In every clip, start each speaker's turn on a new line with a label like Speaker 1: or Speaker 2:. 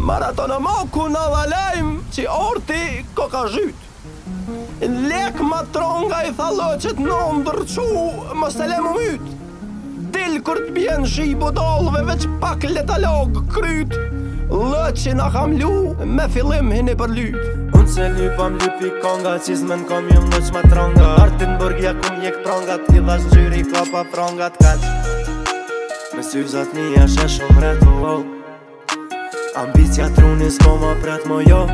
Speaker 1: Maratona ma ku në dhalajm që orti ko ka zhyt. Lek ma tronga i thalo që të nëmë dërqu më se le më myt. Dil kër të bjen shi i bodolve
Speaker 2: veç pak letalog kryt. Lë që në kam lu me fillim hini për lyt. Unë që lu pa më lupi konga që zmen kom ju më ma tronga. Artin bërgja ku mjek tronga të tila shgjyri pa pa kaq. Me syrë një ashe shumë rëtu Амбіція труни з мома брат мойо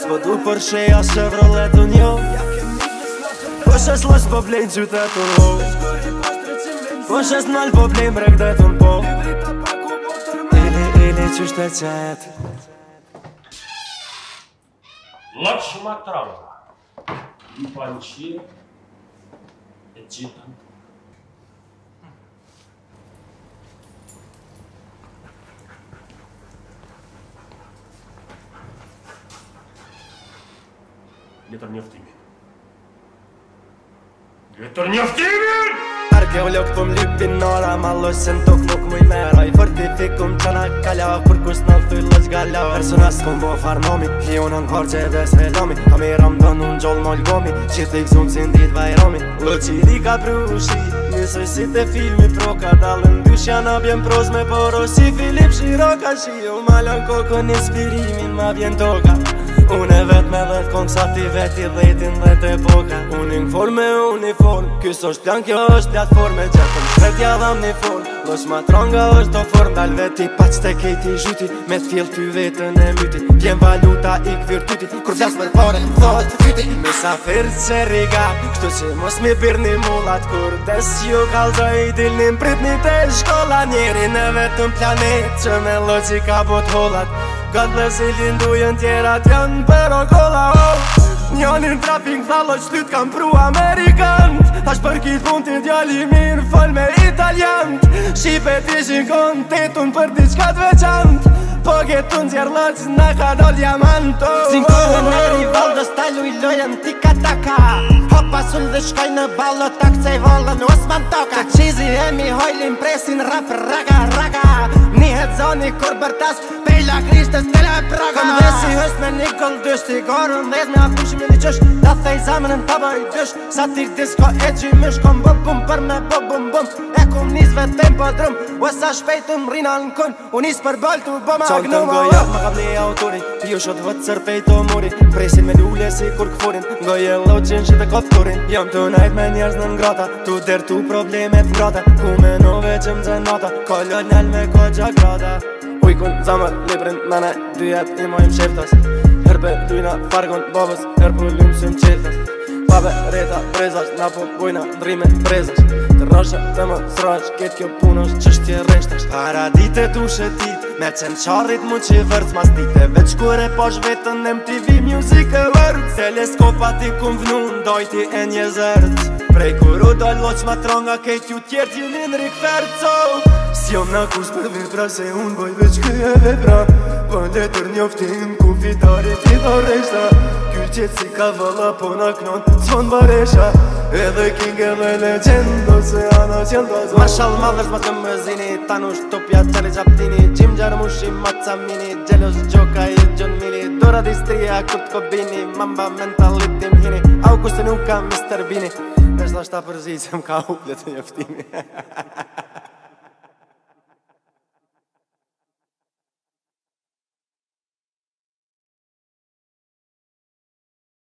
Speaker 2: Своду порше я шевроле дуньо Пошаслось поблін чуте турго Пошас наль поблін брегде тунпо Или, или чуште цяет Лакшма травма Панчи Эджитанка Gjetër një oftimi Gjetër një oftimi Arke u lëk pëm lypi nora Ma lojsen tok nuk mu i mera Fortifikum fërti në kalla Për kus në të të galla Persona së farnomi po unë në kërë që dhe së redomi Ka mi ram dhe në gjollë të si në ditë vaj romi Lë që i rika si të filmi pro ka dalë në janë abjen me poro Si Filip Shiroka shio ma lën kokën inspirimin ma vjen toka Une vet me dhe t'kon qa ti veti dhejtin dhe të poka Unin fol me uniform Kys është plan kjo është plat forme Gjertëm shpetja dham një fol Lësh ma tronga është do form Dal veti pac të kejti zhyti Me t'fjellë ty vetën e myti Pjen valuta i këvir tyti Kur t'jas me t'pare të t'fyti Me sa firë që riga Kështu që mos mi bir një mullat Kur des ju kalzoj i dil një mprit një të shkolla Njeri në vetën planet Që me logika bot holat Gatë dhe si lindu jenë tjera t'janë për okolla ho Njonin trafik thalo që t'yt kam pru Amerikant Tash për kitë fund t'i djali mirë fol me Italiant Shqipe t'i shikon
Speaker 1: t'i t'un për diçka veçant Po gëtë t'jerë lëqë n'a ka dollë jamant oh, Sin kohë në meri dhe i lojën t'i kataka Hopa sun dhe shkoj në ballo t'a kcej volën osman t'oka Qizi e mi hojlin presin rap raka raka zoni kur bërtas la Kristës të le praga Kam dhe është me një këllë dy Stigarën dhe zme a fushim një qësh Da thej zamën në taba i dysh Sa ti disko e që Kom bëm bëm për me bëm bëm bëm E kum njës vetëm për drum O sa shpejtë më rinë alë në kun Unis për bëllë të bëm ma gnu ma Qa
Speaker 2: autori Ti vëtë muri Presin me lule si kur këfurin je loqin që të kotë turin Jam të najt me njerës në ngrata Tu der tu problemet ngrata Ku me nove që më dzenata me kogja grata Ada Uj zamër, li prind në ne, dy i mojmë shiftas Hërpe dujna, fargon babës, hërpu, ljumë së Pabe reta prezash, na po bujna në rime prezash Të rrashë të më sraqë, ketë kjo punë është që reshtash Para dite të shetit, me qen qarit mu që vërc Mas dite veç kure po posh në MTV Music Award Se le ti kum vnun vnu, e një zërc Prej kuru dojnë loq ma tronga, kejt ju tjertë ju në rikë fërë S'jom në kus për vepra se unë voj veç kërë vepra Vëllë e tër njoftim ku fitare ti do reshta qëtë si ka vëlla po në knon baresha Edhe king e me legendo se anë qëndo a zonë Ma ma dhesh ma të më zini Tanu Topja, qëli qaptini Gjim gjarë mushi ma të samini Gjelos gjoka i gjon mili Dora distria kur kobini Mamba mentalitim hini Augustin u ka Mr. Bini Nështë ashtë ta përzi që më ka uple njoftimi